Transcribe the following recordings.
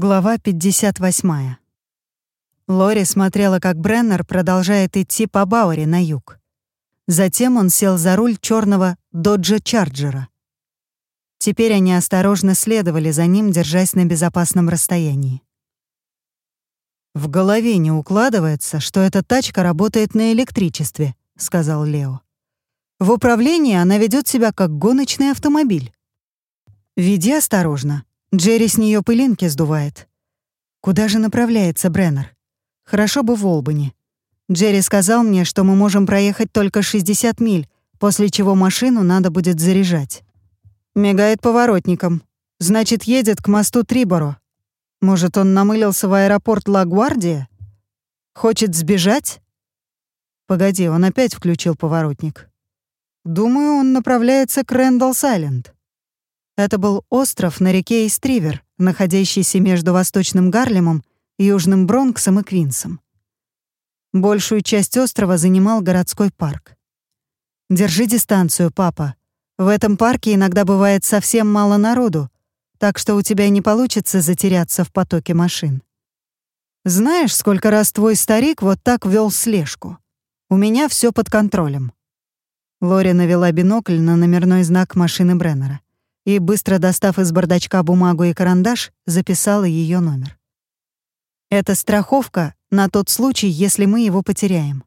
Глава 58. Лори смотрела, как Бреннер продолжает идти по Бауэре на юг. Затем он сел за руль черного Доджа Чарджера. Теперь они осторожно следовали за ним, держась на безопасном расстоянии. «В голове не укладывается, что эта тачка работает на электричестве», — сказал Лео. «В управлении она ведет себя как гоночный автомобиль. Веди осторожно, Джерри с нее пылинки сдувает. Куда же направляется Бреннер? Хорошо бы в Олбани. Джерри сказал мне, что мы можем проехать только 60 миль, после чего машину надо будет заряжать. Мигает поворотником. Значит, едет к мосту Триборо. Может, он намылился в аэропорт Ла-Гвардия? Хочет сбежать? Погоди, он опять включил поворотник. Думаю, он направляется к Рэндалл-Сайленд. Это был остров на реке Истривер, находящийся между Восточным Гарлемом, Южным Бронксом и Квинсом. Большую часть острова занимал городской парк. «Держи дистанцию, папа. В этом парке иногда бывает совсем мало народу, так что у тебя не получится затеряться в потоке машин. Знаешь, сколько раз твой старик вот так вел слежку? У меня все под контролем». Лори навела бинокль на номерной знак машины Бреннера и, быстро достав из бардачка бумагу и карандаш, записала ее номер. «Это страховка на тот случай, если мы его потеряем».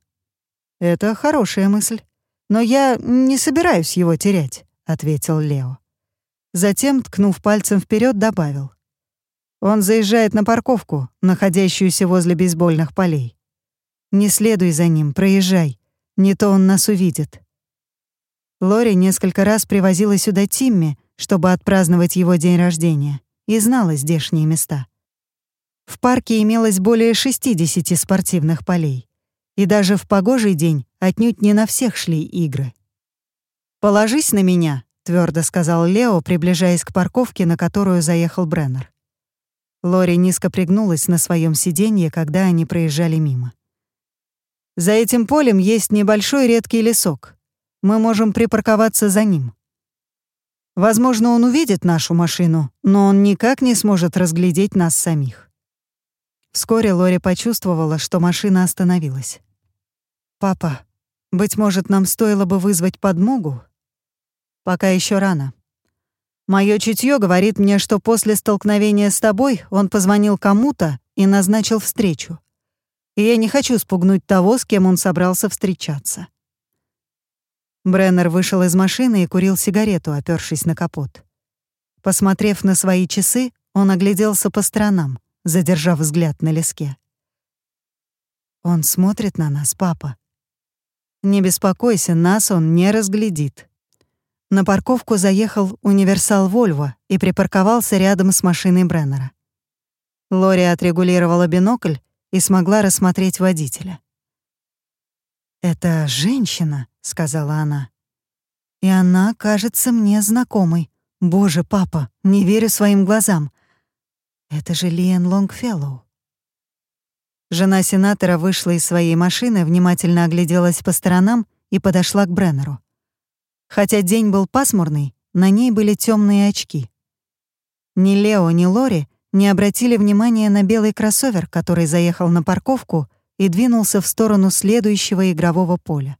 «Это хорошая мысль. Но я не собираюсь его терять», — ответил Лео. Затем, ткнув пальцем вперед, добавил. «Он заезжает на парковку, находящуюся возле бейсбольных полей. Не следуй за ним, проезжай, не то он нас увидит». Лори несколько раз привозила сюда Тимми, чтобы отпраздновать его день рождения, и знала здешние места. В парке имелось более 60 спортивных полей, и даже в погожий день отнюдь не на всех шли игры. «Положись на меня», — твердо сказал Лео, приближаясь к парковке, на которую заехал Бреннер. Лори низко пригнулась на своем сиденье, когда они проезжали мимо. «За этим полем есть небольшой редкий лесок. Мы можем припарковаться за ним. Возможно, он увидит нашу машину, но он никак не сможет разглядеть нас самих. Вскоре Лори почувствовала, что машина остановилась. «Папа, быть может, нам стоило бы вызвать подмогу?» «Пока еще рано. Моё чутье говорит мне, что после столкновения с тобой он позвонил кому-то и назначил встречу. И я не хочу спугнуть того, с кем он собрался встречаться. Бреннер вышел из машины и курил сигарету, опёршись на капот. Посмотрев на свои часы, он огляделся по сторонам, задержав взгляд на леске. «Он смотрит на нас, папа. Не беспокойся, нас он не разглядит». На парковку заехал универсал «Вольво» и припарковался рядом с машиной Бреннера. Лори отрегулировала бинокль и смогла рассмотреть водителя. «Это женщина», — сказала она. «И она кажется мне знакомой. Боже, папа, не верю своим глазам. Это же Лиэн Лонгфеллоу». Жена сенатора вышла из своей машины, внимательно огляделась по сторонам и подошла к Бреннеру. Хотя день был пасмурный, на ней были темные очки. Ни Лео, ни Лори не обратили внимания на белый кроссовер, который заехал на парковку и двинулся в сторону следующего игрового поля.